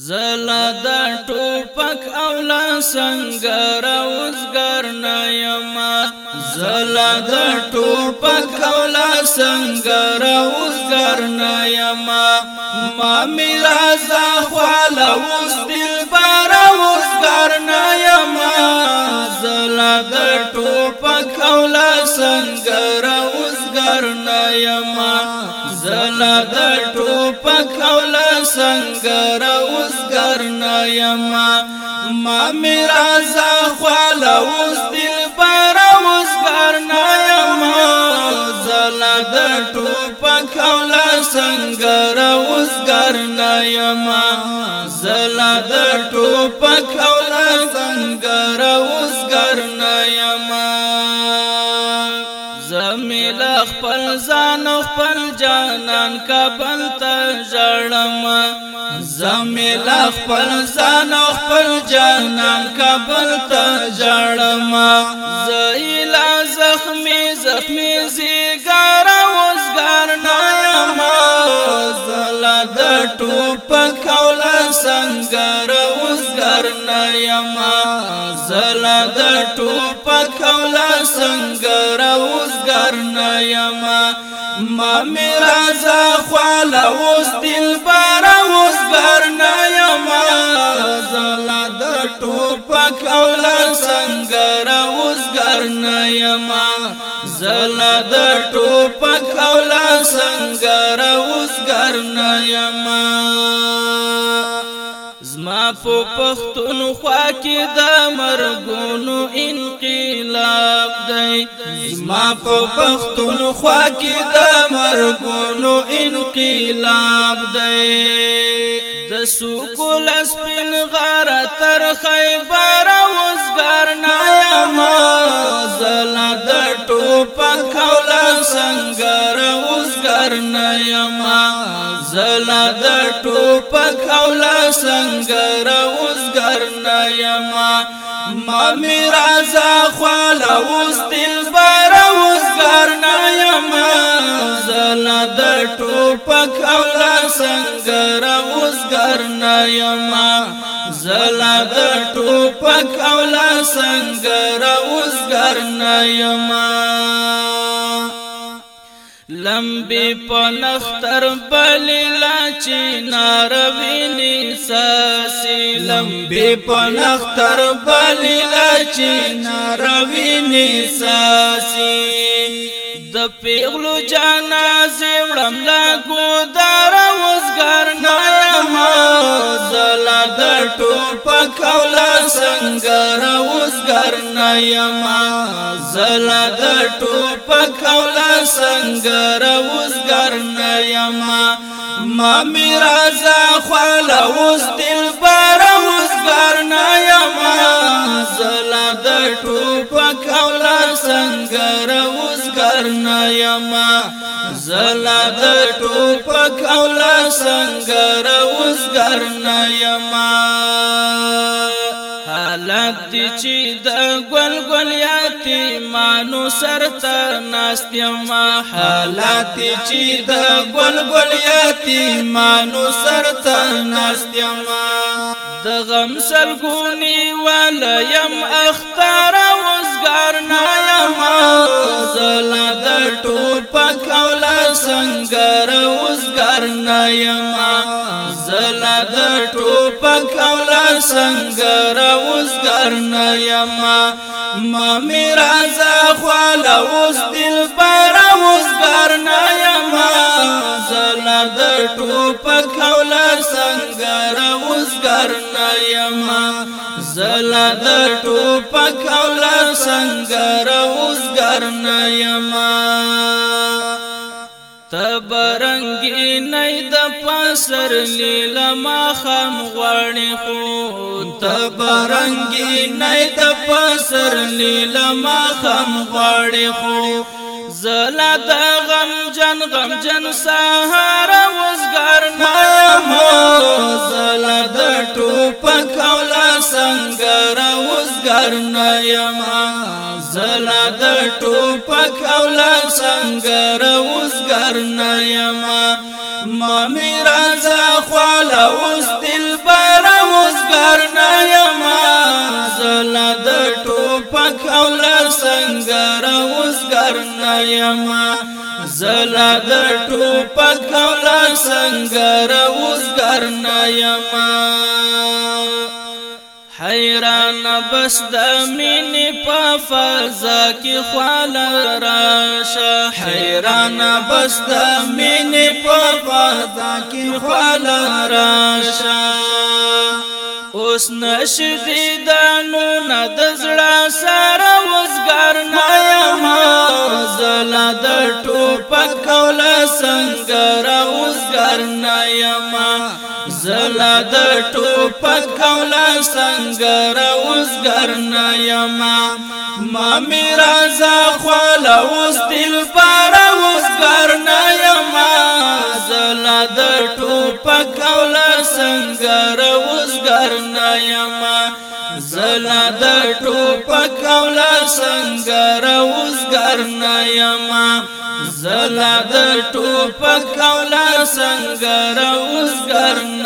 زلا دا ټوپک او لا سنگر اوسګر نه یما زلا دا ټوپک او لا سنگر اوسګر نه یما ما میرا زا خپل اوس دل بار اوسګر نه یما زلا دا ټوپک او لا سنگر اوسګر نه یما زلا دا ټوپک او لا سنگر اوزگر نایما ما میرا زا خوال اوز دل بر اوزگر نایما زلا در ٹوپک اولا سنگر اوزگر نایما زلا در ٹوپک اولا سنگر اوزگر نایما زمیل خپل ځان خپل جانان کابل ته میلا خپل ځان او خپل جانان کابل ته ژړم زېلا زخمي زخمي زیګار وزګار نایم زلا د ټوپک اوله سنگر وزګار نایم زلا د ټوپک اوله سنگر وزګار نایم ما میرا ز خواله وز دلبر سر نیما زلا د ټوپک او لا سنگر اوس ګر نیما زما په پښتون خوا کې د مرګونو انقلاب دی زما په پښتون خوا کې د مرګونو انقلاب دی د سکول سپین غار تر خیبر وزګر نه یم زل د ټوپک ولا سنگر وزګر نه یم زل د ټوپک ولا سنگر وزګر نه یم ما میرا ز خپل اوس دل بر وزګر نه یم زل د ټوپک ولا سنگر سر نیما زلا د ټوپک او لا سنگر اوسګر نیما لمبی پنختر بلی لاچی ناروینی ساسی لمبی پنختر بلی لاچی ناروینی ساسی د پیغلو جنازه وړم لا ټوپک او لا سنگر اوسګر نه یما زلا د ټوپک او لا سنگر اوسګر نه یما ما میرا ز خپل اوس دل بر اوسګر نه یما زلا د ټوپک او لا سنگر اوسګر نه یما زلا د ټوپک او لا سنگر وزګر نه یما حالت دي چې د ګل ګل یتیمانو سرته ناست یما حالت چې د ګل ګل یتیمانو سرته ناست یما د غم سلګونی والا یما زلا د ټوپک او لا سنگر وزګر نه یما ما میرا ز خپل اوس دل پر وزګر نه یما زلا د ټوپک او لا سنگر وزګر نه یما زلا د ټوپک او لا سنگر وزګر نه یما تبرنګ نه سر لیلا ما خام غړنی خو تبرنګي نه د پسر لیلا ما خام غړنی خو زلا د غم جن غم جن سهار وزګر نام زلا د ټوپک اولا سنگر وزګر نیم زلا د ټوپک اولا سنگر وزګر نیم مامی رازا خوالا اوس دل برا وزگار نایما زلا د ټوپک او لسنګر وزگار نایما زلا د ټوپک او لسنګر وزگار نایما حیران بس د مینې په فضا کې خال راشه حیران بس د مینې په فضا کې خال راشه اوس نشد د نو د زړه سره وزګر نه یم زلا د ټوپک کوله څنګه ټوپک او لاس څنګه راوزګر نه یما ما می رازا خپل اوس دل پر اوسګر نه یما زلا د ټوپک او لاس څنګه راوزګر نه یما زلا د ټوپک او لاس څنګه راوزګر نه یما زلا د ټوپک او لاس څنګه راوزګر